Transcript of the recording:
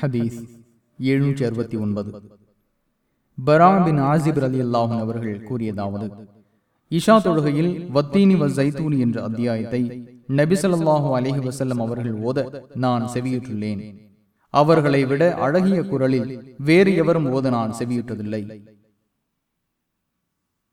ஹதீஸ் எழுநூற்றி அறுபத்தி ஒன்பது. பராபின் ஆசிப் அலி அல்லாஹன் அவர்கள் கூறியதாவது இஷா தொழுகையில் வத்தீனி வ ஜைத்தூனி என்ற அத்தியாயத்தை நபிசல்லாஹு அலஹி வசல்லம் அவர்கள் ஓத நான் செவியுற்றுள்ளேன். அவர்களை விட அழகிய குரலில் வேறு எவரும் ஓத நான் செவியுற்றதில்லை.